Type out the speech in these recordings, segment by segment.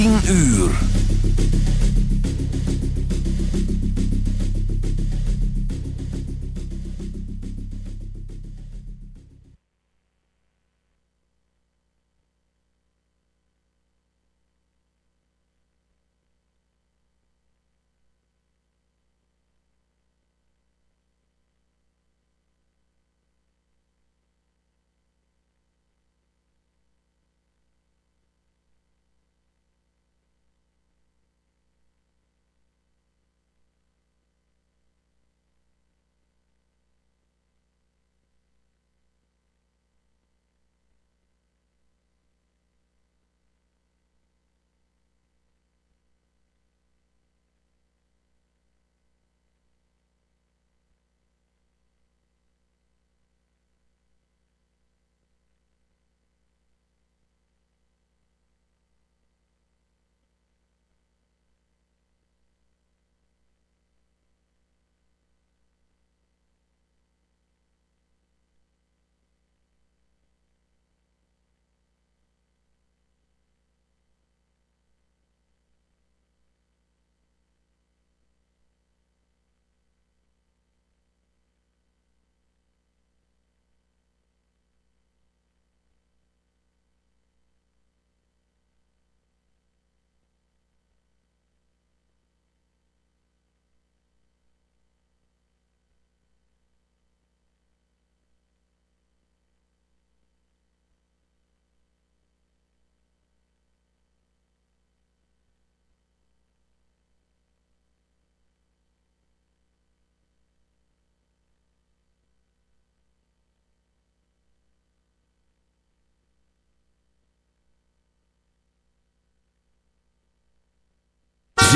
10 uur.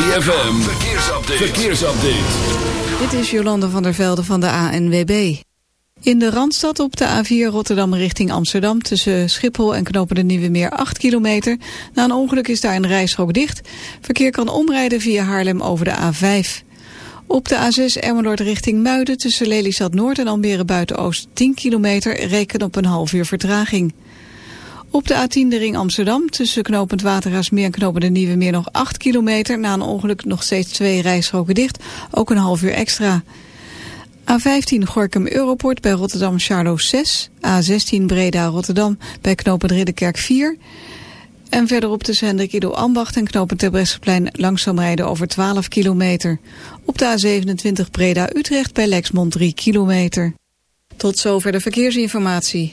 ZFM, verkeersupdate. verkeersupdate. Dit is Jolande van der Velde van de ANWB. In de Randstad op de A4 Rotterdam richting Amsterdam... tussen Schiphol en Knopen de Nieuwe Meer 8 kilometer. Na een ongeluk is daar een rijstrook dicht. Verkeer kan omrijden via Haarlem over de A5. Op de A6 Emmeloord richting Muiden tussen Lelystad Noord en Almere Buiten-Oost 10 kilometer... reken op een half uur vertraging. Op de A10 de ring Amsterdam tussen knooppunt Waterhaasmeer en knooppunt de Nieuwe Meer nog 8 kilometer. Na een ongeluk nog steeds twee rijstroken dicht, ook een half uur extra. A15 Gorkum Europort bij Rotterdam Charlo 6. A16 Breda Rotterdam bij knooppunt Ridderkerk 4. En verderop tussen Hendrik Ido Ambacht en knooppunt Terbrechtseplein langzaam rijden over 12 kilometer. Op de A27 Breda Utrecht bij Lexmond 3 kilometer. Tot zover de verkeersinformatie.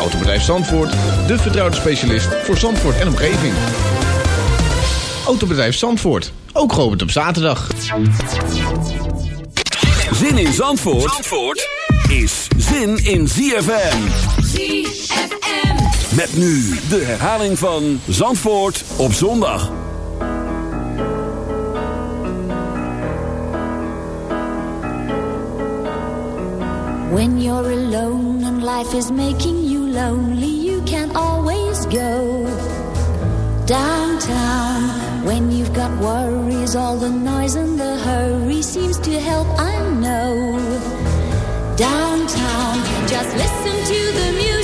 Autobedrijf Zandvoort, de vertrouwde specialist voor Zandvoort en omgeving. Autobedrijf Zandvoort, ook geopend op zaterdag. Zin in Zandvoort, Zandvoort is zin in ZFM. ZFM. Met nu de herhaling van Zandvoort op zondag. When you're alone and life is making you lonely, you can always go downtown. When you've got worries, all the noise and the hurry seems to help, I know. downtown. Just listen to the music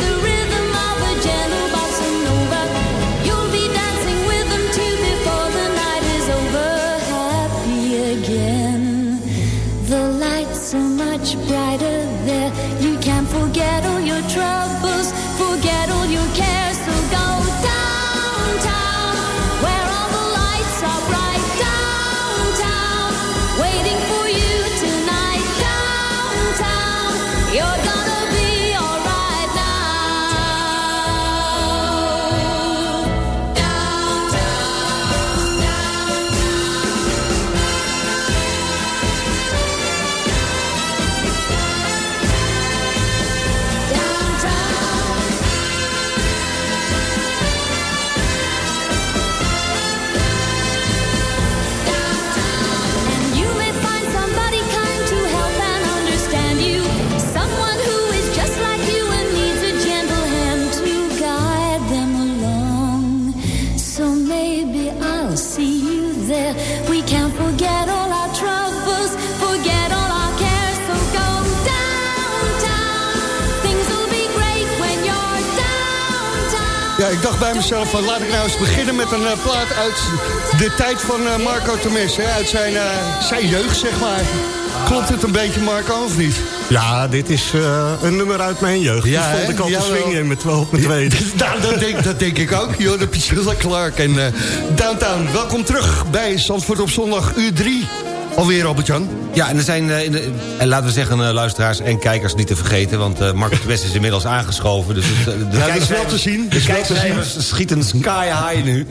bij mezelf van laat ik nou eens beginnen met een eh, plaat uit de tijd van eh, Marco Temes. Hè, uit zijn, eh, zijn jeugd, zeg maar. Klopt het een beetje, Marco, of niet? Ja, dit is een nummer uit mijn jeugd. Ja, stond ik al te swingen met op mijn tweede. nou, dat denk, dat denk ik ook. Joh, de Priscilla Clark en eh, Downtown. Welkom terug bij Zandvoort op zondag uur 3. Alweer, Albert-Jan. Ja, en er zijn, eh, en laten we zeggen, eh, luisteraars en kijkers niet te vergeten... want Marco de West is inmiddels aangeschoven. Dus het, de Ja, is wel te zien. De kijkcijfers schieten sky high nu.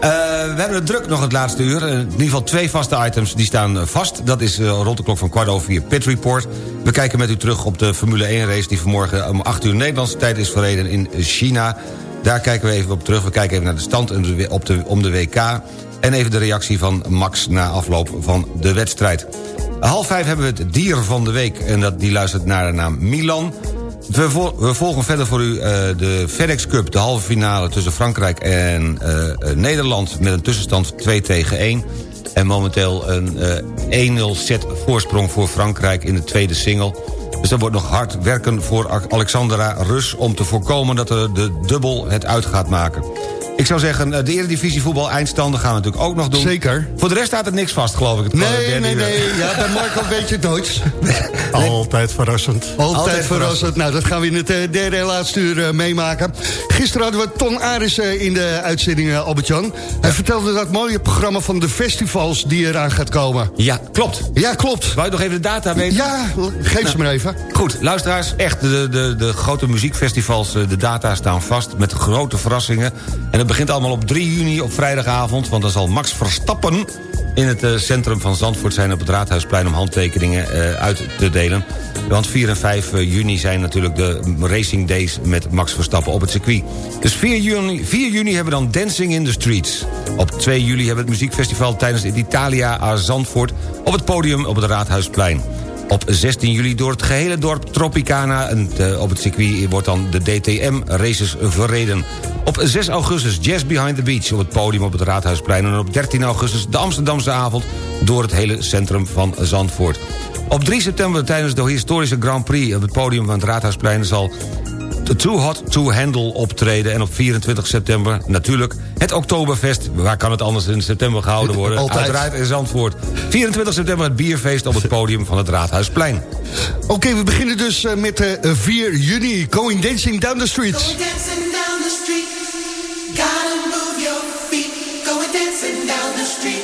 We hebben het druk nog het laatste uur. In ieder geval twee vaste items die staan vast. Dat is rond de klok van kwart over vier Pit Report. We kijken met u terug op de Formule 1 race... die vanmorgen om 8 uur Nederlandse tijd is verreden in China. Daar kijken we even op terug. We kijken even naar de stand om de WK... En even de reactie van Max na afloop van de wedstrijd. Half vijf hebben we het dier van de week. En dat, die luistert naar de naam Milan. We, vol- we volgen verder voor u eh, de FedEx Cup, de halve finale tussen Frankrijk en eh, eh, Nederland... met een tussenstand 2 tegen 1. En momenteel een eh 1-0 set voorsprong voor Frankrijk in de tweede single. Dus dat wordt nog hard werken voor Alexandra Rus... om te voorkomen dat er de dubbel het uit gaat maken. Ik zou zeggen, eh, de Eredivisie voetbal eindstanden gaan we natuurlijk ook nog doen. Zeker. Voor de rest staat er niks vast, geloof ik. het Nee, nee, nee. Ja, bij Marco weet je het nooit. Altijd verrassend. Altijd, Altijd verrassend. Nou, dat gaan we in het eh, derde en laatste uur eh, meemaken. Gisteren hadden we Ton Aris in de uitzending, eh, Albert-Jan. Hij vertelde dat mooie programma van de festivals die eraan gaat komen. Ja, klopt. Ja, klopt. Wou je nog even de data weten? Ja, geef ze maar even. Goed, luisteraars, echt, de, de, de grote muziekfestivals, de data staan vast met grote verrassingen. En het begint allemaal op 3 juni op vrijdagavond, want dan zal Max Verstappen in het eh, centrum van Zandvoort zijn op het Raadhuisplein om handtekeningen eh, uit te delen. Want 4 en 5 juni zijn natuurlijk de racing days met Max Verstappen op het circuit. Dus 4 juni, 4 juni hebben we dan Dancing in the Streets. Op 2 juli hebben we het muziekfestival tijdens het Italia a Zandvoort op het podium op het Raadhuisplein. Op 16 juli door het gehele dorp Tropicana. En eh, op het circuit wordt dan de DTM-races verreden. Op 6 augustus Jazz Behind the Beach op het podium op het Raadhuisplein. En op 13 augustus de Amsterdamse avond door het hele centrum van Zandvoort. Op 3 september tijdens de historische Grand Prix op het podium van het Raadhuisplein... zal Too Hot to Handle optreden. En op 24 september natuurlijk het Oktoberfest. Waar kan het anders in september gehouden worden? Altijd. Uiteraard in Zandvoort. 24 september het bierfeest op het podium van het Raadhuisplein. Oké, we beginnen dus eh, met eh, 4 juni. Going Dancing Down the Street. dancing down the street.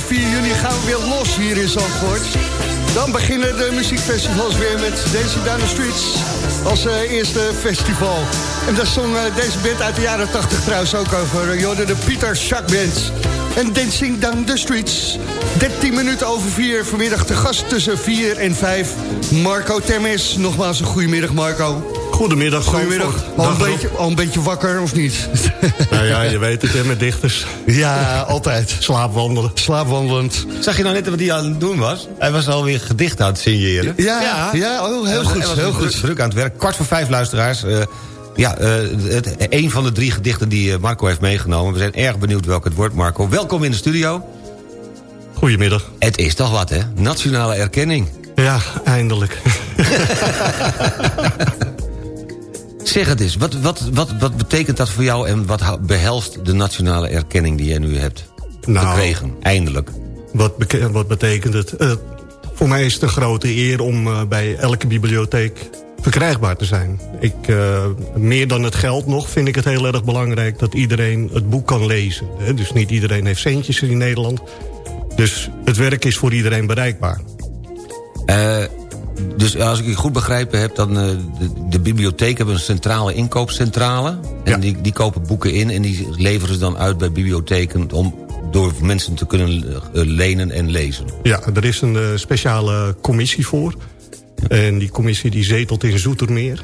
4 eh, juni gaan we weer los hier in Zandvoort. Dan beginnen de muziekfestivals weer met Dancing Down the Streets als uh, eerste festival. En daar zong uh, deze band uit de jaren 80 trouwens ook over. Uh, de Pieter Schack Band. En Dancing Down the Streets. 13 minuten over 4 vanmiddag te gast tussen 4 en 5. Marco Termes. Nogmaals een goedemiddag Marco. Goedemiddag, Goedemiddag. Al een, beetje, al een beetje wakker, of niet? Nou ja, je weet het, hè, met dichters. Ja, altijd. Slaapwandelen. Slaapwandelend. Zag je nou net wat hij aan het doen was? Hij was alweer gedicht aan het signeren. Ja, ja. ja oh, heel goed. heel goed. Druk, druk, aan het werk. Kwart voor vijf luisteraars. Uh, ja, uh, het, een van de drie gedichten die eh, Marco heeft meegenomen. We zijn erg benieuwd welk het wordt, Marco. Welkom in de studio. Goedemiddag. Het is toch wat, hè? Nationale erkenning. Ja, eindelijk. Zeg het eens, wat, wat, wat, wat betekent dat voor jou... en wat behelst de nationale erkenning die jij nu hebt nou, gekregen, eindelijk? Wat, wat betekent het? Uh, voor mij is het een grote eer om uh, bij elke bibliotheek verkrijgbaar te zijn. Ik, uh, meer dan het geld nog vind ik het heel erg belangrijk... dat iedereen het boek kan lezen. Hè? Dus niet iedereen heeft centjes in Nederland. Dus het werk is voor iedereen bereikbaar. Dus als ik je goed begrepen heb, dan uh, de, de bibliotheek hebben een centrale inkoopcentrale. En Ja. die, die kopen boeken in en die leveren ze dan uit bij bibliotheken... om door mensen te kunnen eh, lenen en lezen. Ja, er is een eh, speciale commissie voor. En die commissie die zetelt in Zoetermeer.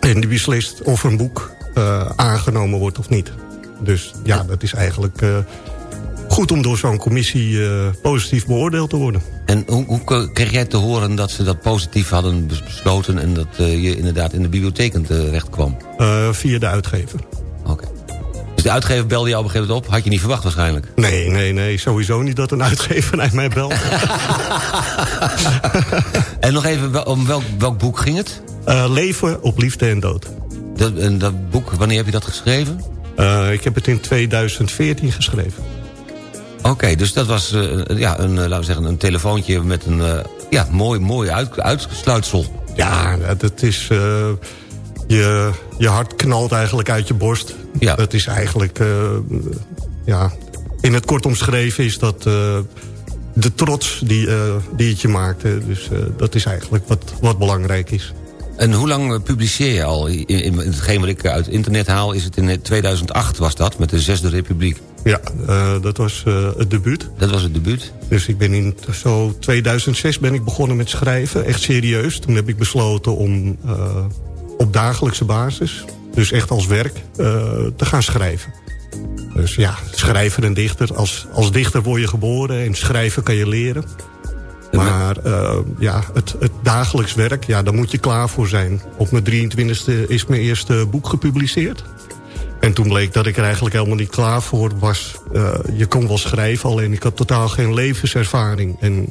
En die beslist of een boek eh, aangenomen wordt of niet. Dus ja, dat is eigenlijk eh, goed om door zo'n commissie eh, positief beoordeeld te worden. En hoe, hoe kreeg jij te horen dat ze dat positief hadden bes- besloten... en dat eh, je inderdaad in de bibliotheken terecht kwam? Eh, via de uitgever. Oké. Dus de uitgever belde jou op een gegeven moment op? Had je niet verwacht waarschijnlijk? Nee, nee, nee, sowieso niet dat een uitgever naar mij belt. En nog even, om welk, welk boek ging het? Eh, leven op liefde en dood. Dat, en dat boek, wanneer heb je dat geschreven? Eh, ik heb het in 2014 geschreven. Oké, dus dat was eh, ja, een, eh, laten we zeggen, een telefoontje met een eh, ja, mooi, mooi uit, uitsluitsel. Ja, dat is... je, je hart knalt eigenlijk uit je borst. Ja. Dat is eigenlijk... ja, in het kort omschreven is dat... de trots die, die het je maakt. hè. Dus dat is eigenlijk wat, wat belangrijk is. En hoe lang eh, publiceer je al? In, in hetgeen wat ik uit internet haal, is het in 2008 was dat, met de Zesde Republiek. Ja, eh, dat was eh, het debuut. Dat was het debuut. Dus ik ben in zo 2006 ben ik begonnen met schrijven, echt serieus. Toen heb ik besloten om eh, op dagelijkse basis, dus echt als werk, eh, te gaan schrijven. Dus ja, schrijver en dichter. Als, als dichter word je geboren en schrijven kan je leren. Maar eh, ja, het, het dagelijks werk, ja, daar moet je klaar voor zijn. Op mijn 23e is mijn eerste boek gepubliceerd. En toen bleek dat ik er eigenlijk helemaal niet klaar voor was. Eh, je kon wel schrijven, alleen ik had totaal geen levenservaring. En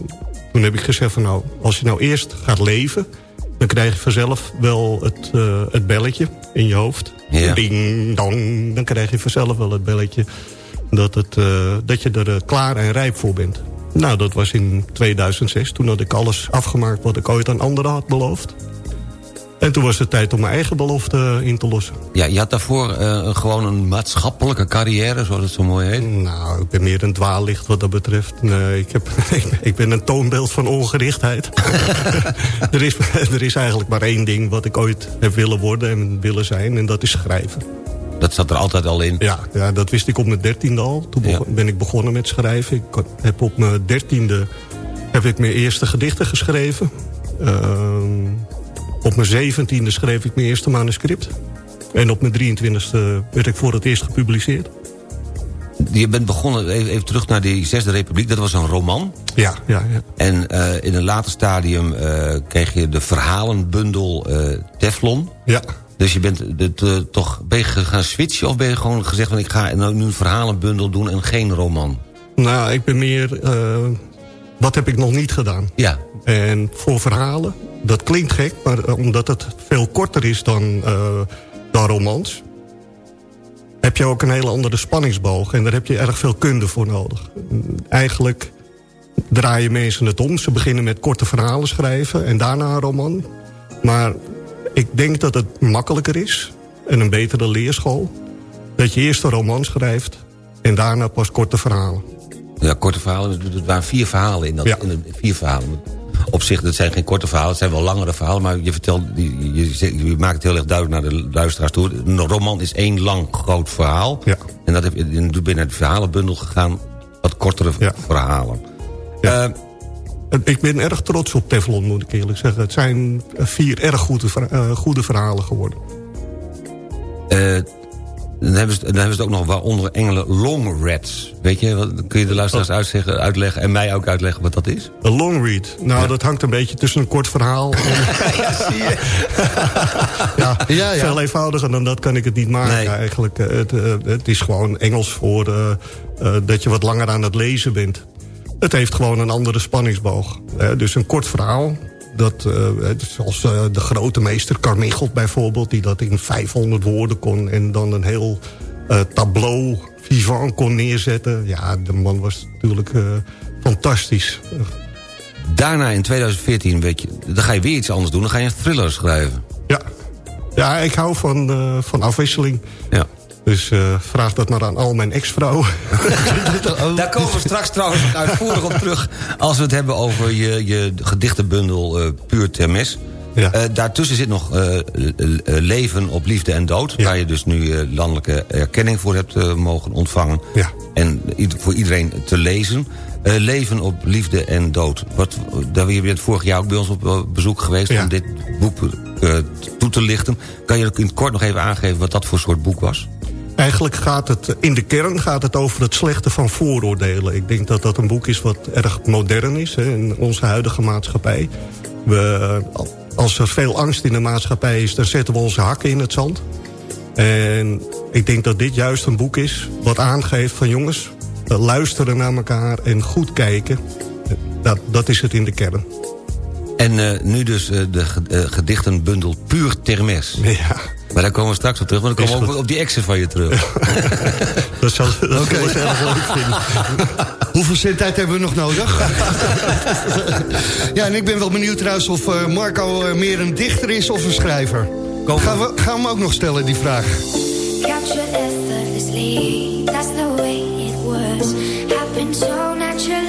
toen heb ik gezegd van nou, als je nou eerst gaat leven... dan krijg je vanzelf wel het, eh, het belletje in je hoofd. Ja. Ding, dong, dan krijg je vanzelf wel het belletje... dat, het, dat je er klaar en rijp voor bent. Nou, dat was in 2006. Toen had ik alles afgemaakt wat ik ooit aan anderen had beloofd. En toen was het tijd om mijn eigen belofte in te lossen. Ja, je had daarvoor eh, gewoon een maatschappelijke carrière, zoals het zo mooi heet. Nou, ik ben meer een dwaallicht wat dat betreft. Nee, ik, heb, ik ben een toonbeeld van ongerichtheid. er, is, er is eigenlijk maar één ding wat ik ooit heb willen worden en willen zijn. En dat is schrijven. Dat zat er altijd al in. Ja, ja dat wist ik op mijn dertiende al. Toen Ja. ben ik begonnen met schrijven. Ik heb op mijn dertiende heb ik mijn eerste gedichten geschreven. Ehm, op mijn zeventiende schreef ik mijn eerste manuscript. En op mijn 23e werd ik voor het eerst gepubliceerd. Je bent begonnen, even, even terug naar die Zesde Republiek. Dat was een roman. Ja, ja, ja. En eh, in een later stadium eh, kreeg je de verhalenbundel eh, Teflon. Ja, Dus je bent toch, ben je gaan switchen of ben je gewoon gezegd... van ik ga nou nu een verhalenbundel doen en geen roman? Nou, ik ben meer... eh, wat heb ik nog niet gedaan? Ja, En voor verhalen, dat klinkt gek... maar eh, omdat het veel korter is dan, eh, dan romans... heb je ook een hele andere spanningsboog. En daar heb je erg veel kunde voor nodig. Eigenlijk draaien mensen het om. Ze beginnen met korte verhalen schrijven en daarna een roman. Maar ik denk dat het makkelijker is... en een betere leerschool... dat je eerst een roman schrijft... en daarna pas korte verhalen. ja korte verhalen. Er waren vier verhalen in dat. Ja. In de, vier verhalen. Op zich, dat zijn geen korte verhalen. Het zijn wel langere verhalen. Maar je vertelt, je, je, maakt het heel erg duidelijk naar de luisteraars toe. Een roman is één lang groot verhaal. Ja. En dat heb je, ben je naar de verhalenbundel gegaan. Wat kortere Ja. verhalen. Ja. Eh, Ik ben erg trots op Teflon, moet ik eerlijk zeggen. Het zijn vier erg goede, eh, goede verhalen geworden. Eh, dan, hebben ze, dan hebben ze het ook nog waaronder Engelen long reads. Weet je, wat, kun je de luisteraars uitzeggen, uitleggen... en mij ook uitleggen wat dat is? Een long read. Nou, dat hangt een beetje tussen een kort verhaal... en, ja, Ja, ja. veel eenvoudiger dan dat kan ik het niet maken Nee. eigenlijk. Eh, Het, het is gewoon Engels voor dat je wat langer aan het lezen bent. Het heeft gewoon een andere spanningsboog. Dus een kort verhaal... Dat, eh, is zoals eh, de grote meester Carmichael bijvoorbeeld... die dat in 500 woorden kon... en dan een heel eh, tableau vivant kon neerzetten. Ja, de man was natuurlijk fantastisch. Daarna in 2014, weet je, dan ga je weer iets anders doen. Dan ga je een thriller schrijven. Ja, ja ik hou van, van afwisseling. Ja. Dus uh, vraag dat maar aan al mijn ex-vrouwen. Daar komen we straks trouwens uitvoerig op terug... als we het hebben over je, je gedichtenbundel uh, Puur Termes. Ja. Uh, daartussen zit nog Leven op Liefde en Dood... waar je dus nu landelijke erkenning voor hebt mogen ontvangen. Ja. En voor iedereen te lezen. Leven op Liefde en Dood. Wat, daar, je bent vorig jaar ook bij ons op bezoek geweest... om dit boek toe te lichten. Kan je in het kort nog even aangeven wat dat voor soort boek was? Eigenlijk gaat het, in de kern gaat het over het slechte van vooroordelen. Ik denk dat dat een boek is wat erg modern is hè, in onze huidige maatschappij. We, als er veel angst in de maatschappij is, dan zetten we onze hakken in het zand. En ik denk dat dit juist een boek is wat aangeeft van jongens... luisteren naar elkaar en goed kijken. Dat, dat is het in de kern. En uh, nu dus uh, de uh, gedichtenbundel Puur Termes. Ja. Maar daar komen we straks op terug, want dan komen we ook op die exen van je terug. dat zal, dat okay. ik erg leuk vinden. Hoeveel zendtijd hebben we nog nodig? ja, en ik ben wel benieuwd trouwens of Marco meer een dichter is of een schrijver. Kom. Gaan, we, gaan we hem ook nog stellen, die vraag. Capture effortlessly, that's the way it was. Happened so naturally,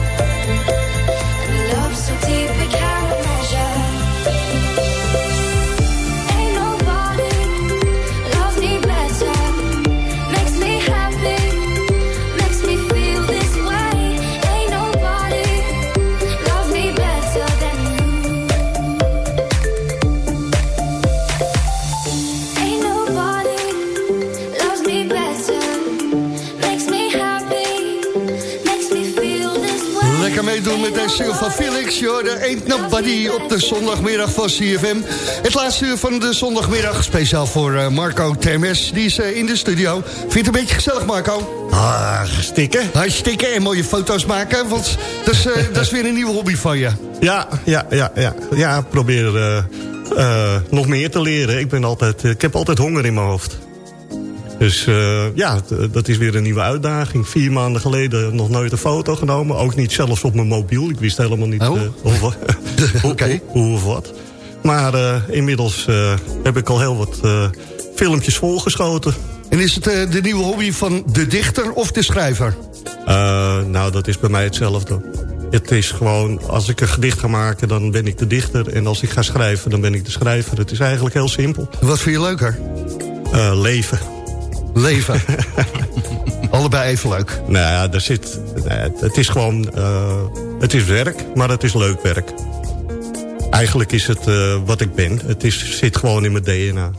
Op de zondagmiddag van CFM. Het laatste uur van de zondagmiddag, speciaal voor uh, Marco Termes. Die is uh, in de studio. Vindt het een beetje gezellig, Marco? Ah, stikken. stikken en mooie foto's maken, want dat is, uh, dat is weer een nieuwe hobby van je. Ja, ja, ja, ja. Ja, probeer nog meer te leren. Ik, ben altijd, ik heb altijd honger in mijn hoofd. Dus uh, ja, dat is weer een nieuwe uitdaging. Vier maanden geleden nog nooit een foto genomen. Ook niet zelfs op mijn mobiel. Ik wist helemaal niet oh. uh, hoe, okay. hoe, hoe, of wat. Maar uh, inmiddels heb ik al heel wat filmpjes volgeschoten. En is het de nieuwe hobby van de dichter of de schrijver? nou, dat is bij mij hetzelfde. Het is gewoon, als ik een gedicht ga maken, dan ben ik de dichter. En als ik ga schrijven, dan ben ik de schrijver. Het is eigenlijk heel simpel. Wat vind je leuker? leven leven. Allebei even leuk. Nou ja, er zit, het is gewoon... Uh, het is werk, maar het is leuk werk. Eigenlijk is het uh, wat ik ben. Het is, zit gewoon in mijn DNA.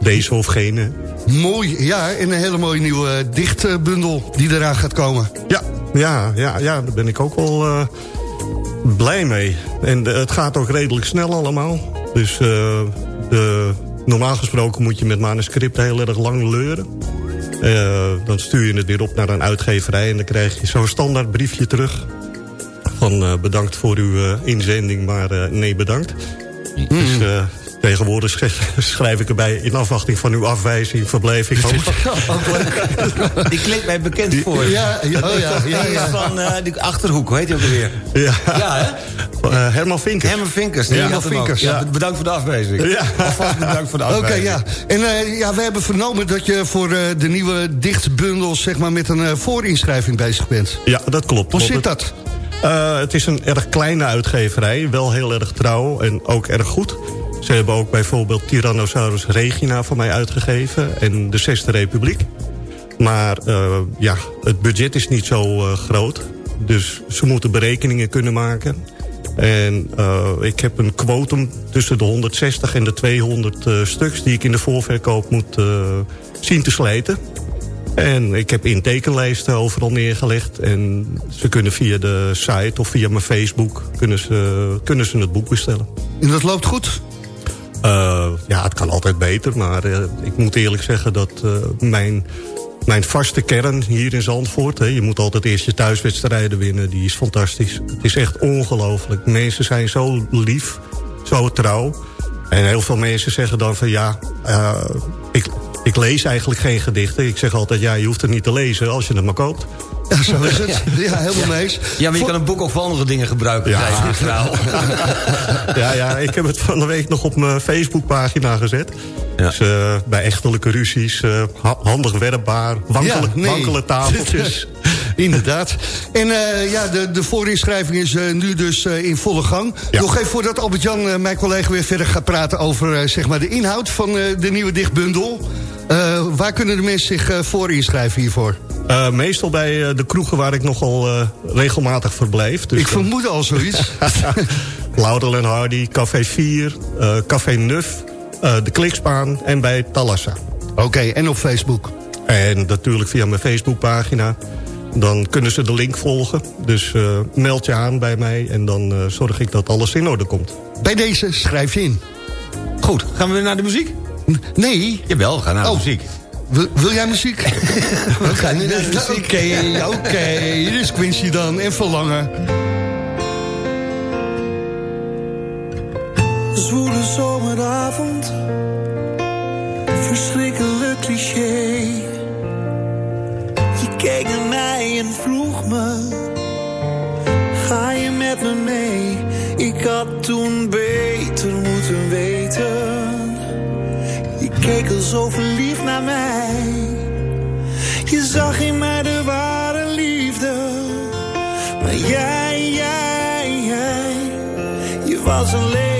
Deze of gene. Mooi, ja, en een hele mooie nieuwe dichtbundel die eraan gaat komen. Ja, ja, ja, ja daar ben ik ook wel blij mee. En het gaat ook redelijk snel allemaal. Dus de, normaal gesproken moet je met manuscript heel erg lang leuren. dan stuur je het weer op naar een uitgeverij... en dan krijg je zo'n standaard briefje terug van uh, bedankt voor uw uh, inzending, maar nee bedankt. Mm. Dus tegenwoordig schrijf ik erbij... in afwachting van uw afwijzing verblijf ik ook. leuk. Die klinkt mij bekend voor. Ja, ja, oh ja, ja, ja. van die Achterhoek, hoe heet hij ook alweer? Ja, ja hè? Herman Vinkers. Herman Vinkers. Herman Vinkers. Ja, bedankt voor de afwijzing. Ja. Alvast bedankt voor de afwijzing. Oké, okay, ja. En ja, we hebben vernomen dat je voor de nieuwe dichtbundels... zeg maar met een voorinschrijving bezig bent. Ja, dat klopt. Hoe zit dat? Uh, het is een erg kleine uitgeverij, wel heel erg trouw en ook erg goed. Ze hebben ook bijvoorbeeld Tyrannosaurus Regina voor mij uitgegeven... en de Zesde Republiek. Maar uh, ja, het budget is niet zo uh, groot. Dus ze moeten berekeningen kunnen maken. En uh, ik heb een quotum tussen de 160 en de 200 stuks... die ik in de voorverkoop moet zien te slijten. En ik heb intekenlijsten overal neergelegd. En ze kunnen via de site of via mijn Facebook... kunnen ze, kunnen ze het boek bestellen. En dat loopt goed? Uh, ja, het kan altijd beter. Maar uh, ik moet eerlijk zeggen dat uh, mijn, mijn vaste kern hier in Zandvoort... Hè, je moet altijd eerst je thuiswedstrijden winnen. Die is fantastisch. Het is echt ongelooflijk. Mensen zijn zo lief, zo trouw. En heel veel mensen zeggen dan van ja... ik, ik lees eigenlijk geen gedichten. Ik zeg altijd, ja, je hoeft het niet te lezen als je het maar koopt. Ja, zo is het. Ja, helemaal ja. mee Ja, maar je kan een boek ook voor andere dingen gebruiken. Ja. ja, ja, ik heb het van de week nog op mijn Facebookpagina gezet. Ja. Dus uh, bij echtelijke ruzies, uh, handig werkbaar, wankele, nee. wankele tafeltjes. Inderdaad. En uh, ja, de, de voorinschrijving is uh, nu dus uh, in volle gang. Ja. Nog even voordat Albert-Jan, mijn collega, weer verder gaat praten... over zeg maar de inhoud van de nieuwe dichtbundel. Waar kunnen de mensen zich voor inschrijven hiervoor? Uh, meestal bij de kroegen waar ik nogal regelmatig verblijf. Dus, ik vermoed al zoiets. Laudel en Hardy, Café 4, Café Nuf, de Klikspaan en bij Talassa. Oké, okay, en op Facebook? En natuurlijk via mijn Facebookpagina. Dan kunnen ze de link volgen. Dus meld je aan bij mij en dan zorg ik dat alles in orde komt. Bij deze schrijf je in. Goed, gaan we weer naar de muziek? Nee. Jawel, we gaan naar de oh. muziek. Wil, wil, jij muziek? We gaan nu naar de muziek. Oké, oké. Okay. Hier is Quincy dan en Verlangen. Zwoele zomeravond. Verschrikkelijk cliché. Je keek naar mij en vroeg me. Ga je met me mee? Ik had toen beter moeten weten keek al zo verliefd naar mij. Je zag in mij de ware liefde. Maar jij, jij, jij. Je was alleen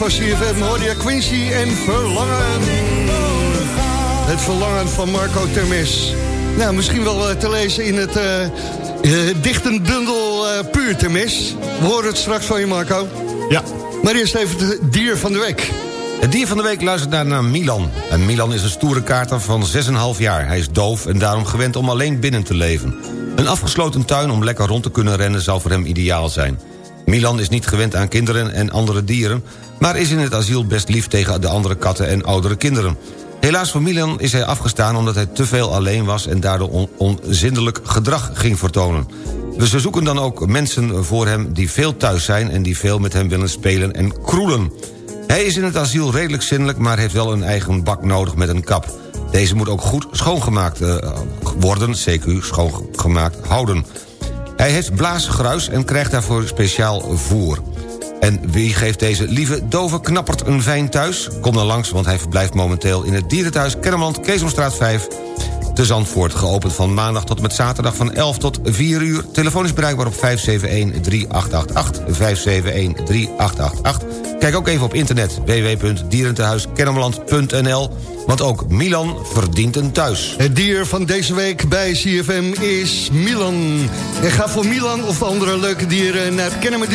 van CFM. Hoor je Quincy en Verlangen. Het verlangen van Marco Termes. Nou, misschien wel eh, te lezen in het uh, uh, dichtendundel uh, Puur Termes. We horen het straks van je, Marco. Ja. Maar eerst even het dier van de week. Het dier van de week luistert naar, naar Milan. En Milan is een stoere kaarter van 6,5 jaar. Hij is doof en daarom gewend om alleen binnen te leven. Een afgesloten tuin om lekker rond te kunnen rennen zou voor hem ideaal zijn. Milan is niet gewend aan kinderen en andere dieren... maar is in het asiel best lief tegen de andere katten en oudere kinderen. Helaas voor Milan is hij afgestaan omdat hij te veel alleen was... en daardoor onzindelijk gedrag ging vertonen. We zoeken dan ook mensen voor hem die veel thuis zijn... en die veel met hem willen spelen en kroelen. Hij is in het asiel redelijk zindelijk... maar heeft wel een eigen bak nodig met een kap. Deze moet ook goed schoongemaakt uh, worden, CQ schoongemaakt houden. Hij heeft blaasgruis en krijgt daarvoor speciaal voer. En wie geeft deze lieve dove knappert een fijn thuis? Kom dan langs, want hij verblijft momenteel in het dierenthuis Kennemerland, Keesomstraat 5 te Zandvoort. Geopend van maandag tot met zaterdag van 11 tot 4 uur. Telefoon is bereikbaar op 571-3888. 571-3888. Kijk ook even op internet www.dierentehuiskennemerland.nl want ook Milan verdient een thuis. Het dier van deze week bij CFM is Milan. En ga voor Milan of andere leuke dieren naar het Kennemer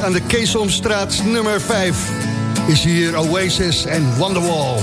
aan de Keesomstraat nummer 5. Is hier Oasis en Wonderwall.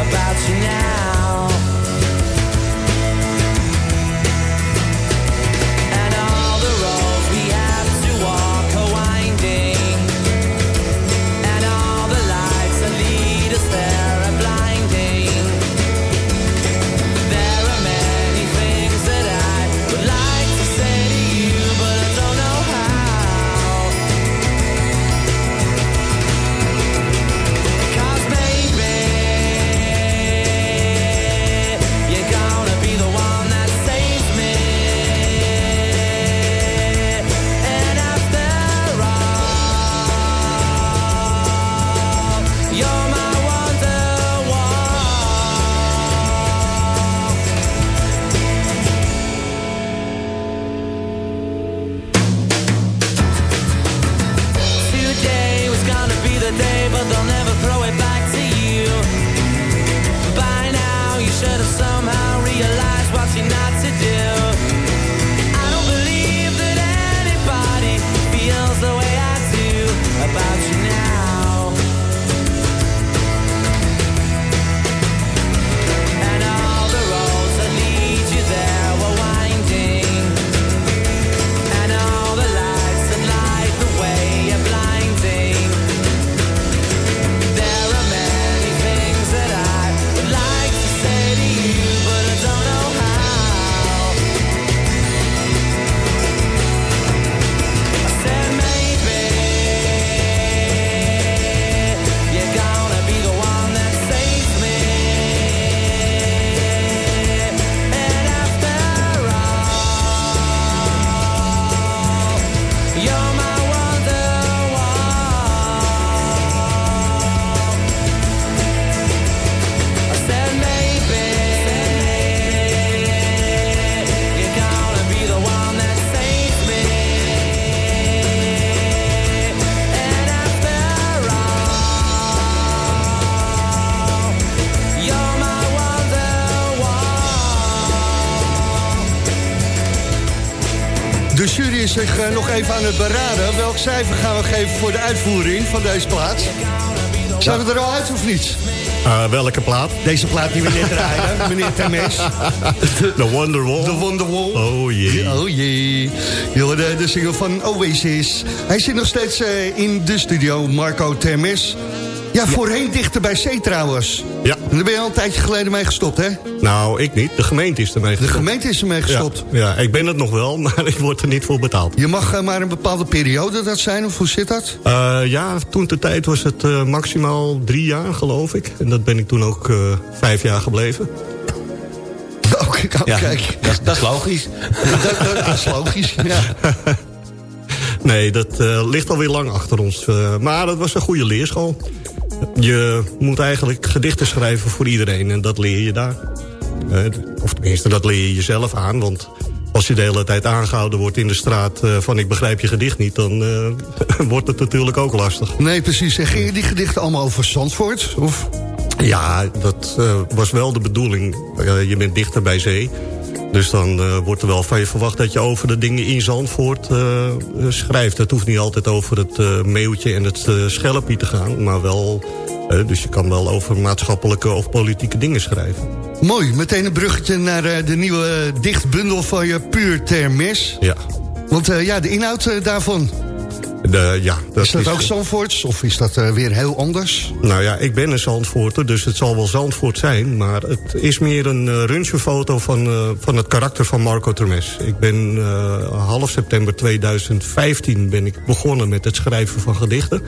about you now. Jury is zich eh, nog even aan het beraden. Welk cijfer gaan we geven voor de uitvoering van deze plaats? Zijn we er al uit of niet? Uh, welke plaat? Deze plaat die we net draaien, meneer Termes. The Wonderwall. The Wonderwall. Oh jee. Oh jee. Je de, de single van Oasis. Hij zit nog steeds uh, in de studio, Marco Termes. Ja, voorheen dichter bij C trouwens. Ja. En daar ben je al een tijdje geleden mee gestopt, hè? Nou, ik niet. De gemeente is ermee gestopt. De gemeente is ermee gestopt? Ja, ja ik ben het nog wel, maar ik word er niet voor betaald. Je mag uh, maar een bepaalde periode dat zijn, of hoe zit dat? Uh, ja, toen de tijd was het uh, maximaal drie jaar, geloof ik. En dat ben ik toen ook vijf jaar gebleven. Oh, kijk, oh, ja, kijk. Dat, dat, is logisch. dat, dat, dat, is logisch, ja. nee, dat ligt alweer lang achter ons. maar dat was een goede leerschool. Je moet eigenlijk gedichten schrijven voor iedereen en dat leer je daar. Of tenminste, dat leer je jezelf aan, want als je de hele tijd aangehouden wordt in de straat van ik begrijp je gedicht niet, dan uh, wordt het natuurlijk ook lastig. Nee, precies. En gingen die gedichten allemaal over Zandvoort? Of? Ja, dat uh, was wel de bedoeling. Je bent dichter bij zee. Dus dan uh, wordt er wel van je verwacht dat je over de dingen in Zandvoort uh, schrijft. Het hoeft niet altijd over het uh, meeuwtje en het schelpje te gaan. Maar wel, dus je kan wel over maatschappelijke of politieke dingen schrijven. Mooi, meteen een bruggetje naar de nieuwe dichtbundel van je Puur Termes. Ja. Want ja, de inhoud daarvan... De, ja, dat is dat is, ook Zandvoorts of is dat uh, weer heel anders? Nou ja, ik ben een Zandvoorter, dus het zal wel Zandvoort zijn. Maar het is meer een uh, van, uh, van het karakter van Marco Termes. Ik ben half september 2015 ben ik begonnen met het schrijven van gedichten.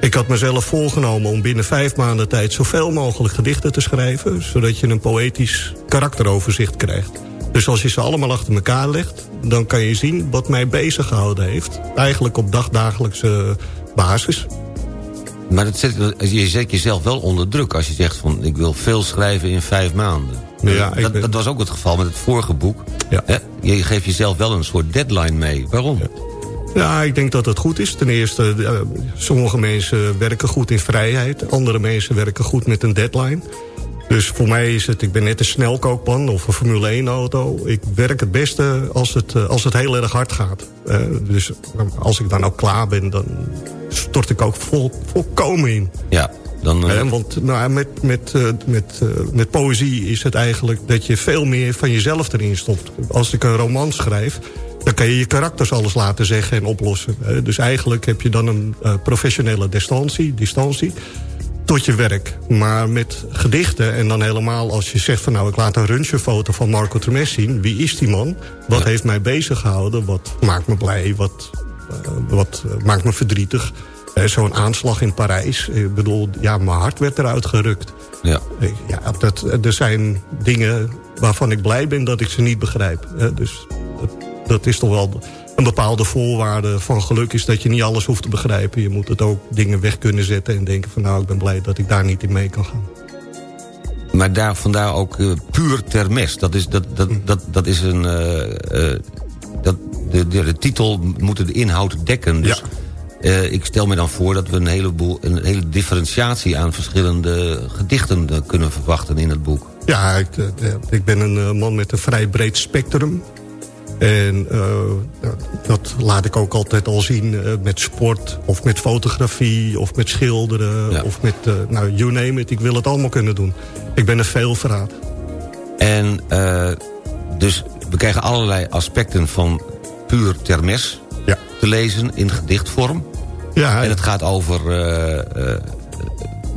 Ik had mezelf voorgenomen om binnen vijf maanden tijd... zoveel mogelijk gedichten te schrijven... zodat je een poëtisch karakteroverzicht krijgt. Dus als je ze allemaal achter elkaar legt... dan kan je zien wat mij bezig gehouden heeft. Eigenlijk op dagdagelijkse basis. Maar dat zet, je zet jezelf wel onder druk als je zegt van... ik wil veel schrijven in vijf maanden. Ja, dat, ben... dat, was ook het geval met het vorige boek. Ja. Je geeft jezelf wel een soort deadline mee. Waarom? Ja. Ja, ik denk dat het goed is. Ten eerste, uh, sommige mensen werken goed in vrijheid. Andere mensen werken goed met een deadline. Dus voor mij is het, ik ben net een snelkookpan of een Formule 1 auto. Ik werk het beste als het, als het heel erg hard gaat. Uh, dus als ik dan ook klaar ben, dan stort ik ook vol, volkomen in. Ja, dan... Uh... want nou, met, met, met, met poëzie is het eigenlijk dat je veel meer van jezelf erin stopt. Als ik een roman schrijf, dan kan je je karakters alles laten zeggen en oplossen. Dus eigenlijk heb je dan een professionele distantie, distantie tot je werk. Maar met gedichten en dan helemaal als je zegt van nou ik laat een röntgenfoto van Marco Tremes zien. Wie is die man? Wat heeft mij bezig gehouden? Wat maakt me blij? Wat, uh, wat maakt me verdrietig? Uh, Zo'n aanslag in Parijs. Ik bedoel, ja, mijn hart werd eruit gerukt. Ja. ja dat, er zijn dingen waarvan ik blij ben dat ik ze niet begrijp. Dus dat, dat is toch wel een bepaalde voorwaarde van geluk is dat je niet alles hoeft te begrijpen. Je moet het ook dingen weg kunnen zetten en denken van nou ik ben blij dat ik daar niet in mee kan gaan. Maar daar, vandaar ook uh, puur termes. Dat is, dat, dat, dat, dat is een... Uh, uh, dat, de, de, de, titel moet de inhoud dekken. Dus ja. ik stel me dan voor dat we een heleboel een hele differentiatie aan verschillende gedichten kunnen verwachten in het boek. Ja, ik, ik ben een man met een vrij breed spectrum. En uh, dat laat ik ook altijd al zien uh, met sport of met fotografie of met schilderen ja. of met, uh, nou, you name it. Ik wil het allemaal kunnen doen. Ik ben een veelverraad. En dus we krijgen allerlei aspecten van puur termes ja. te lezen in gedichtvorm. Ja, en het gaat over...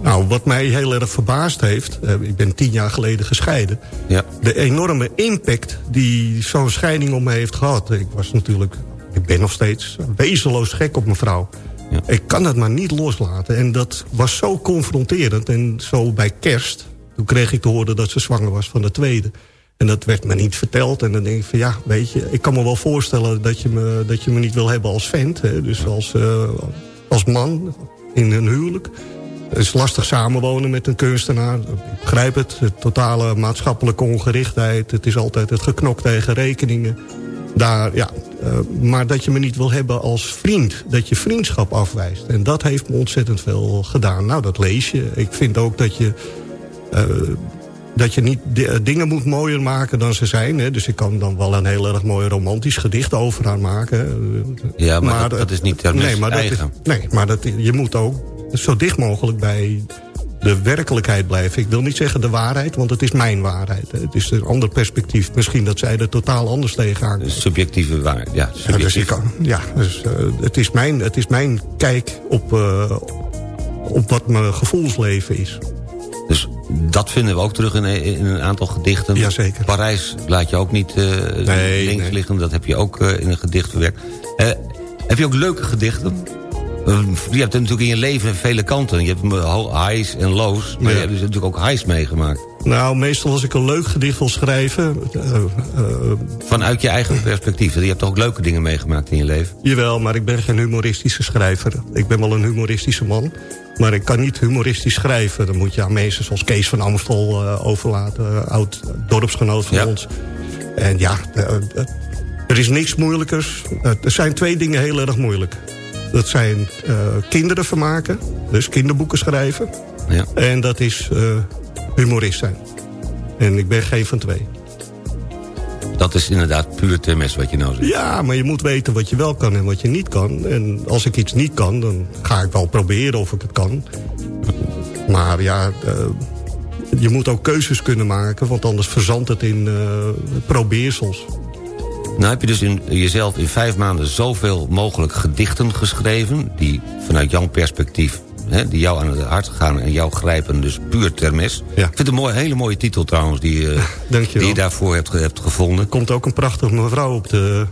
nou, wat mij heel erg verbaasd heeft... Uh, ik ben tien jaar geleden gescheiden... Ja. de enorme impact die zo'n scheiding op me heeft gehad. Ik was natuurlijk, ik ben nog steeds wezenloos gek op mijn vrouw. Ja. Ik kan het maar niet loslaten. En dat was zo confronterend. En zo bij kerst, toen kreeg ik te horen dat ze zwanger was van de tweede. En dat werd me niet verteld. En dan denk ik van ja, weet je... ik kan me wel voorstellen dat je me, dat je me niet wil hebben als vent. Hè? Dus als, uh, als man in een huwelijk... Het is lastig samenwonen met een kunstenaar. Ik begrijp het. De totale maatschappelijke ongerichtheid. Het is altijd het geknok tegen rekeningen. Daar, ja, uh, maar dat je me niet wil hebben als vriend. Dat je vriendschap afwijst. En dat heeft me ontzettend veel gedaan. Nou, dat lees je. Ik vind ook dat je... Uh, dat je niet dingen moet mooier maken dan ze zijn. Hè. Dus ik kan dan wel een heel erg mooi romantisch gedicht over haar maken. Ja, maar, maar dat, dat, is niet ter nee, maar eigen. Dat is, nee, maar dat, je moet ook zo dicht mogelijk bij de werkelijkheid blijven. Ik wil niet zeggen de waarheid, want het is mijn waarheid. Het is een ander perspectief. Misschien dat zij er totaal anders tegenaan. Subjectieve waarheid, ja. Subjectief. Ja, dus, ja, dus het, is mijn, het is mijn kijk op, uh, op wat mijn gevoelsleven is. Dus dat vinden we ook terug in, in een aantal gedichten. Jazeker. Parijs laat je ook niet uh, nee, links nee. liggen. Dat heb je ook in een gedicht verwerkt. heb je ook leuke gedichten? Je hebt natuurlijk in je leven vele kanten. Je hebt highs en lows, maar ja. je hebt dus natuurlijk ook highs meegemaakt. Nou, meestal als ik een leuk gedicht wil schrijven... Uh, uh, Vanuit je eigen perspectief. Je hebt toch ook leuke dingen meegemaakt in je leven? Jawel, maar ik ben geen humoristische schrijver. Ik ben wel een humoristische man. Maar ik kan niet humoristisch schrijven. Dan moet je aan mensen zoals Kees van Amstel uh, overlaten. oud dorpsgenoot van ja. ons. En ja, er is niks moeilijkers. er zijn twee dingen heel erg moeilijk. Dat zijn uh, kinderen vermaken, dus kinderboeken schrijven. Ja. En dat is uh, humorist zijn. En ik ben geen van twee. Dat is inderdaad puur TMS wat je nou zegt. Ja, maar je moet weten wat je wel kan en wat je niet kan. En als ik iets niet kan, dan ga ik wel proberen of ik het kan. Maar ja, uh, je moet ook keuzes kunnen maken... want anders verzandt het in probeersels. Nou heb je dus in jezelf in vijf maanden zoveel mogelijk gedichten geschreven... die vanuit jouw perspectief, hè, die jou aan het hart gaan en jou grijpen... dus puur termes. Ja. Ik vind het een mooi, hele mooie titel trouwens die, uh, die je daarvoor hebt, hebt gevonden. Er komt ook een prachtige mevrouw op de,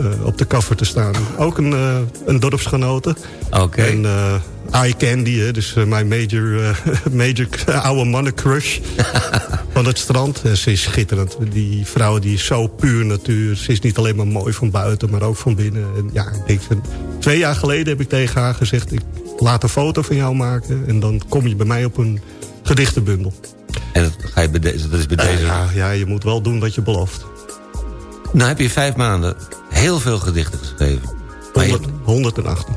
uh, op de cover te staan. Ook een, uh, een dorpsgenote. Oké. Okay. Eye Candy, hè, dus mijn major, major oude mannen crush van het strand. Ze is schitterend. Die vrouw die is zo puur natuur. Ze is niet alleen maar mooi van buiten, maar ook van binnen. En ja, ik vind, twee jaar geleden heb ik tegen haar gezegd... ik laat een foto van jou maken en dan kom je bij mij op een gedichtenbundel. En dat, ga je bij deze, dat is bij deze... Uh, ja, ja, je moet wel doen wat je belooft. Nou heb je vijf maanden heel veel gedichten geschreven. 100, 118.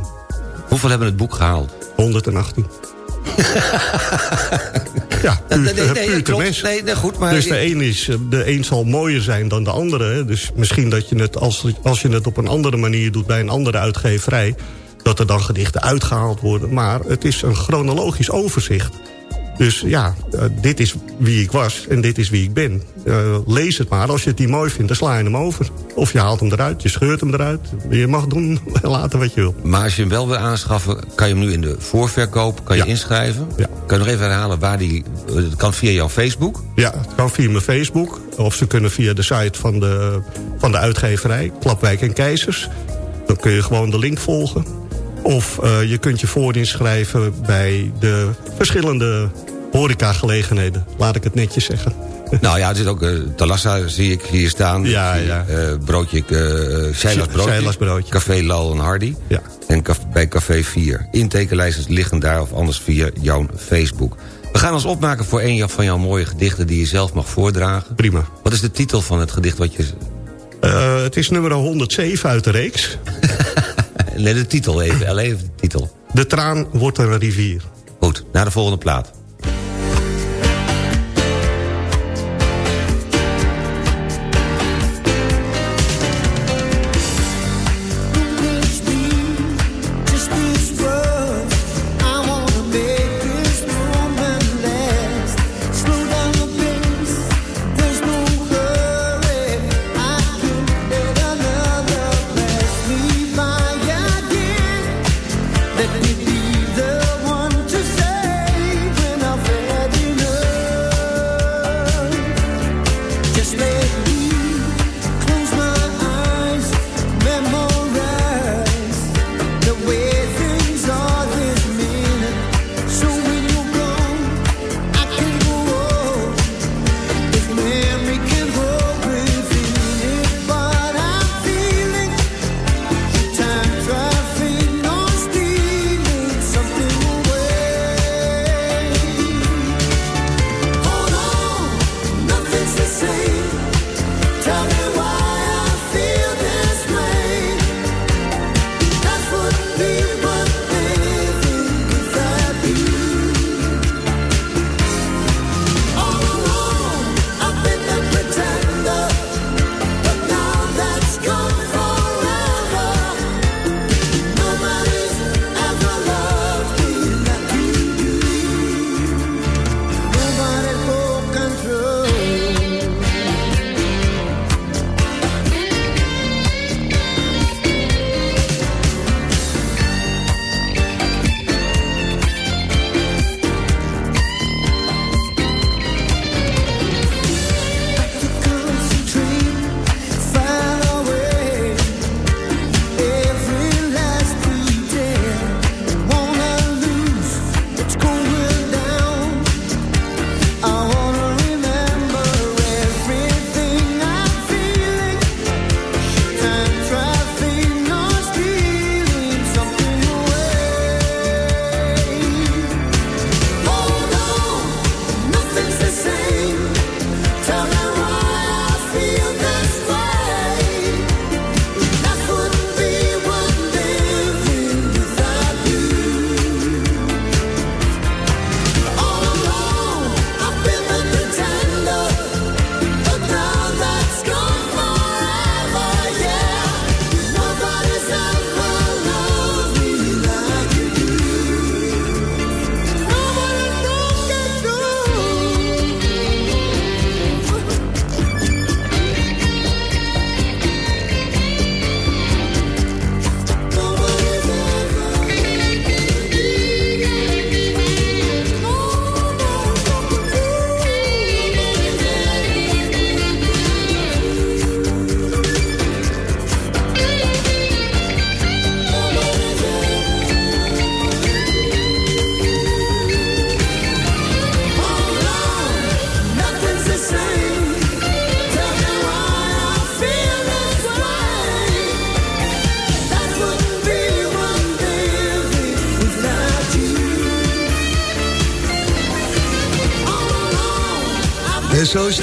Hoeveel hebben het boek gehaald? 118. ja, puur, nee, nee, puur klopt. Nee, nee, goed, maar... Dus de een, is, de een zal mooier zijn dan de andere. Dus misschien dat je het, als, als je het op een andere manier doet... bij een andere uitgeverij... dat er dan gedichten uitgehaald worden. Maar het is een chronologisch overzicht. Dus ja, uh, dit is wie ik was en dit is wie ik ben. Uh, lees het maar. Als je het niet mooi vindt, dan sla je hem over. Of je haalt hem eruit, je scheurt hem eruit. Je mag doen later wat je wil. Maar als je hem wel wil aanschaffen, kan je hem nu in de voorverkoop kan je ja. inschrijven. Ja. Kan je nog even herhalen waar die... Het kan via jouw Facebook? Ja, het kan via mijn Facebook. Of ze kunnen via de site van de, van de uitgeverij, Klapwijk en Keizers. Dan kun je gewoon de link volgen. Of uh, je kunt je voorinschrijven bij de verschillende horecagelegenheden. Laat ik het netjes zeggen. Nou ja, er zit ook uh, Talassa, zie ik hier staan. Ja, ja. Uh, broodje, uh, broodje. Café Lal en Hardy. Ja. En bij Café 4. Intekenlijstjes liggen daar of anders via jouw Facebook. We gaan ons opmaken voor een van jouw mooie gedichten... die je zelf mag voordragen. Prima. Wat is de titel van het gedicht wat je... Uh, het is nummer 107 uit de reeks. nee, de titel even. Alleen even de titel. De traan wordt een rivier. Goed, naar de volgende plaat.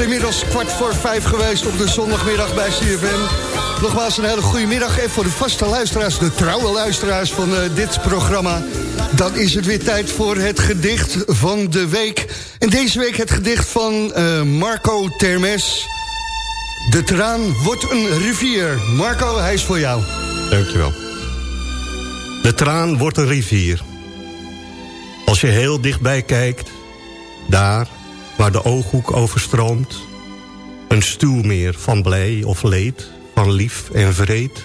Inmiddels kwart voor vijf geweest op de zondagmiddag bij CFM. Nogmaals een hele goede middag. En voor de vaste luisteraars, de trouwe luisteraars van uh, dit programma... dan is het weer tijd voor het gedicht van de week. En deze week het gedicht van uh, Marco Termes. De traan wordt een rivier. Marco, hij is voor jou. Dankjewel. De traan wordt een rivier. Als je heel dichtbij kijkt, daar waar de ooghoek overstroomt... een stuwmeer van blij of leed, van lief en vreed...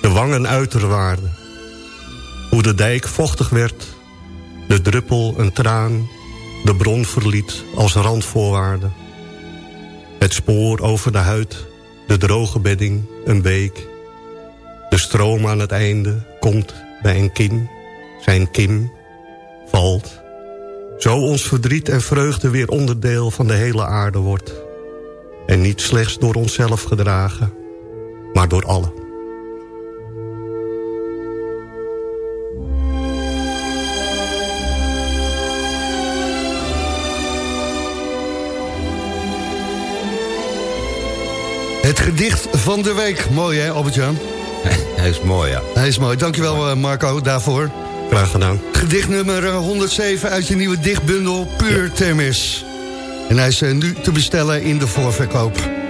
de wangen uiterwaarden, hoe de dijk vochtig werd... de druppel een traan, de bron verliet als randvoorwaarde... het spoor over de huid, de droge bedding, een beek... de stroom aan het einde komt bij een kin, zijn kim valt zo ons verdriet en vreugde weer onderdeel van de hele aarde wordt. En niet slechts door onszelf gedragen, maar door allen. Het gedicht van de week. Mooi hè, Albert-Jan? Hij is mooi, ja. Hij is mooi. Dankjewel eh, Marco daarvoor. Graag gedaan. Gedicht nummer 107 uit je nieuwe dichtbundel Puur ja. En hij is nu te bestellen in de voorverkoop.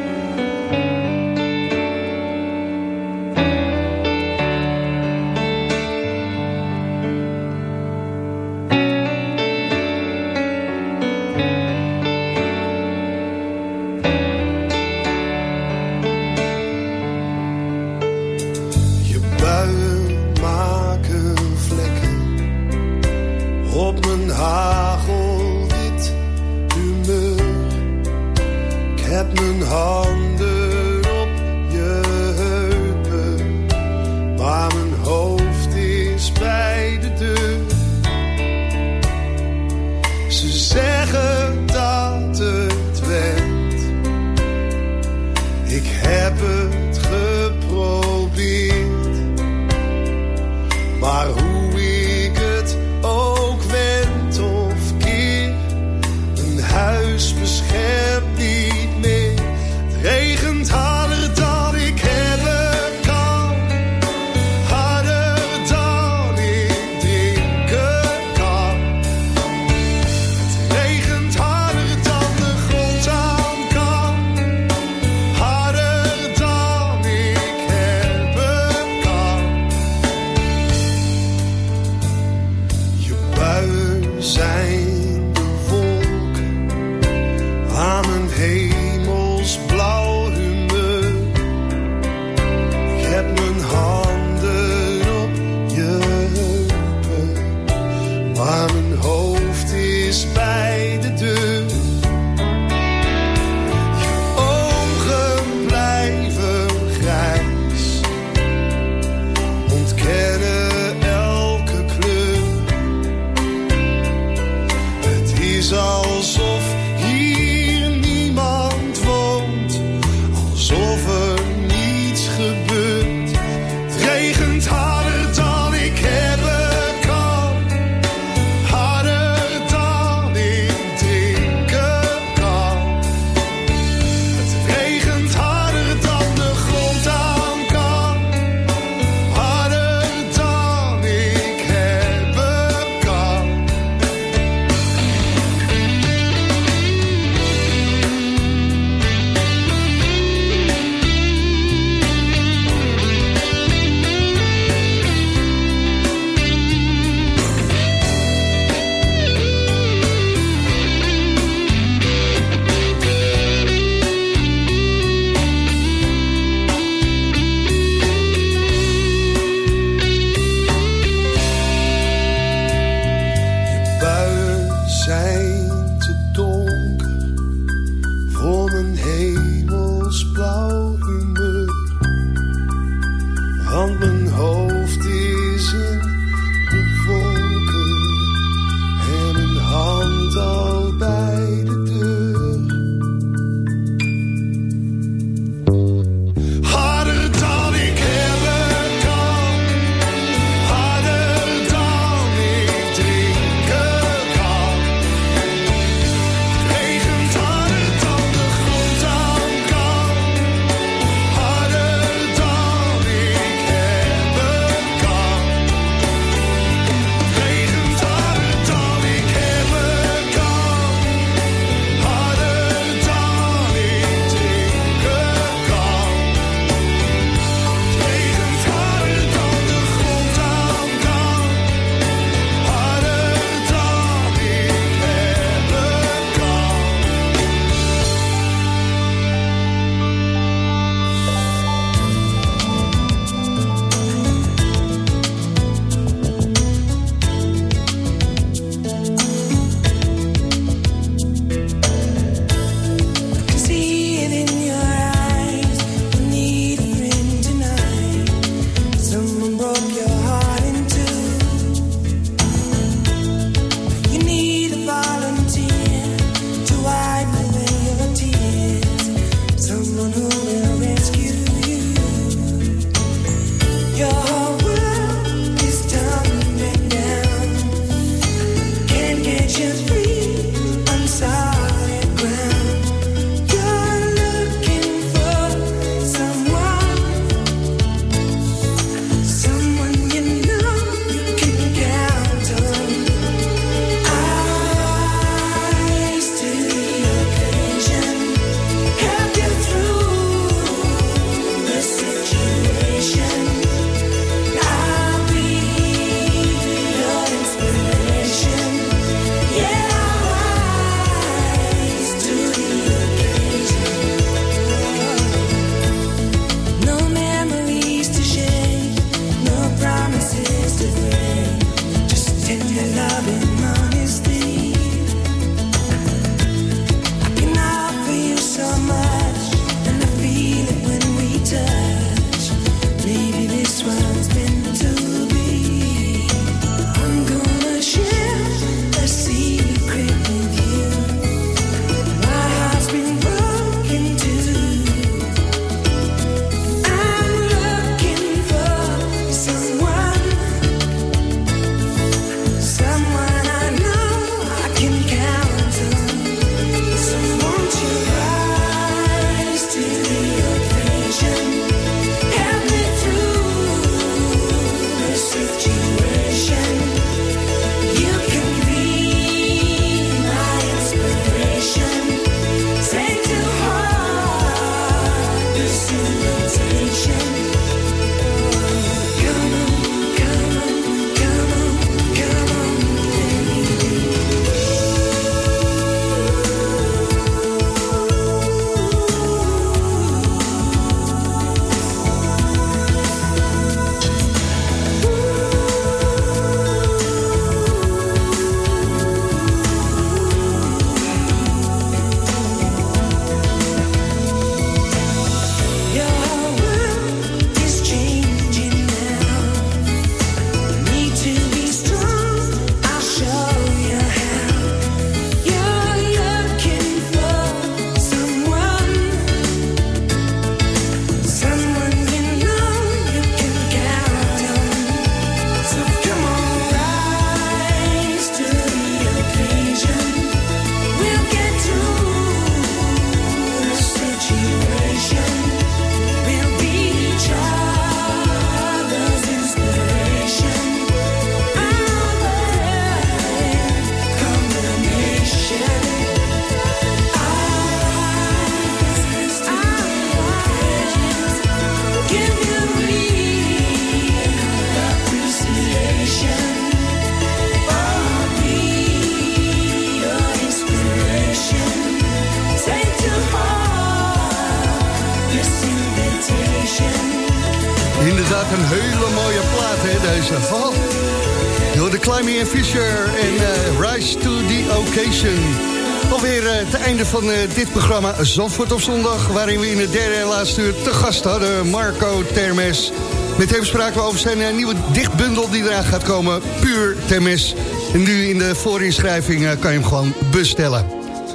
Van uh, dit programma Zandvoort op zondag... waarin we in het derde en laatste uur te gast hadden Marco Termes. Met hem spraken we over zijn nieuwe dichtbundel die eraan gaat komen, Puur Termes. En nu in de voorinschrijving kan je hem gewoon bestellen.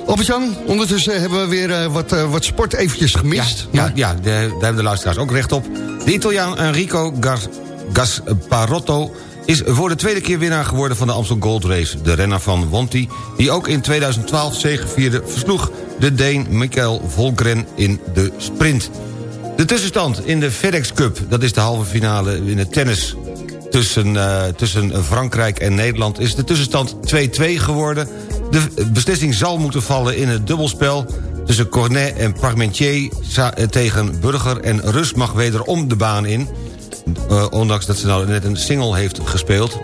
Albert-Jan, ondertussen hebben we weer wat, wat sport eventjes gemist. Ja, ja, ja de, daar hebben de luisteraars ook recht op. De Italiaan Enrico Gas, Gasparotto is voor de tweede keer winnaar geworden van de Amstel Gold Race. De renner van Wanty, die ook in 2012 zegevierde... versloeg de Deen Michael Volgren in de sprint. De tussenstand in de FedEx Cup, dat is de halve finale in het tennis... tussen, uh, tussen Frankrijk en Nederland, is de tussenstand 2-2 geworden... De beslissing zal moeten vallen in het dubbelspel... tussen Cornet en Parmentier tegen Burger... en Rus mag wederom de baan in. Uh, ondanks dat ze nou net een single heeft gespeeld...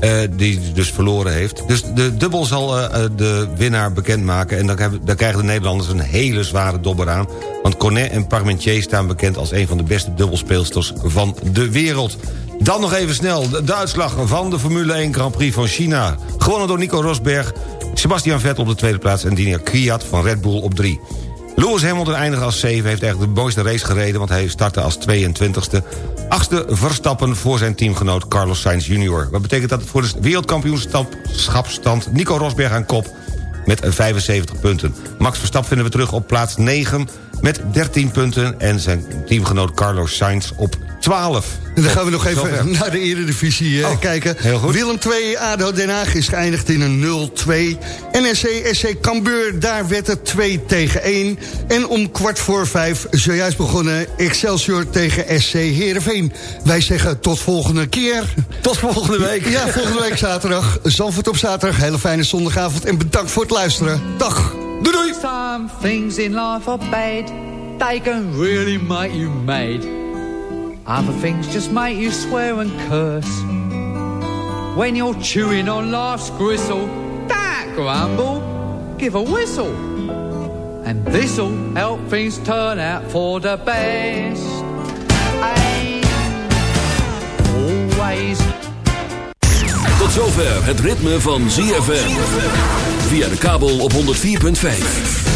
Uh, die dus verloren heeft. Dus de dubbel zal uh, de winnaar bekendmaken... en dan, dan, krijgen de Nederlanders een hele zware dobber aan. Want Cornet en Parmentier staan bekend als een van de beste dubbelspeelsters van de wereld. Dan nog even snel de, de uitslag van de Formule 1 Grand Prix van China. Gewonnen door Nico Rosberg, Sebastian Vettel op de tweede plaats... en Dina Kwiat van Red Bull op drie. Lewis Hamilton eindigde als 7, heeft eigenlijk de mooiste race gereden... want hij startte als 22e. Achtste Verstappen voor zijn teamgenoot Carlos Sainz Jr. Wat betekent dat voor de wereldkampioenschapstand Nico Rosberg aan kop met 75 punten. Max Verstappen vinden we terug op plaats 9 met 13 punten... en zijn teamgenoot Carlos Sainz op 12. En dan gaan we nog even naar de Eredivisie uh, oh, kijken. Willem 2, ADO Den Haag is geëindigd in een 0-2. NSC, SC Cambuur, daar werd het 2 tegen 1. En om kwart voor vijf zojuist begonnen Excelsior tegen SC Heerenveen. Wij zeggen tot volgende keer. Tot volgende week. Ja, volgende week zaterdag. Zandvoort op zaterdag. Hele fijne zondagavond en bedankt voor het luisteren. Dag. Doei doei. Some things in life are bad. They can really make you mad. Other things just make you swear and curse. When you're chewing on life's gristle, that grumble, give a whistle. And this'll help things turn out for the best. Always. Tot zover het ritme van ZFM. Via de kabel op 104.5.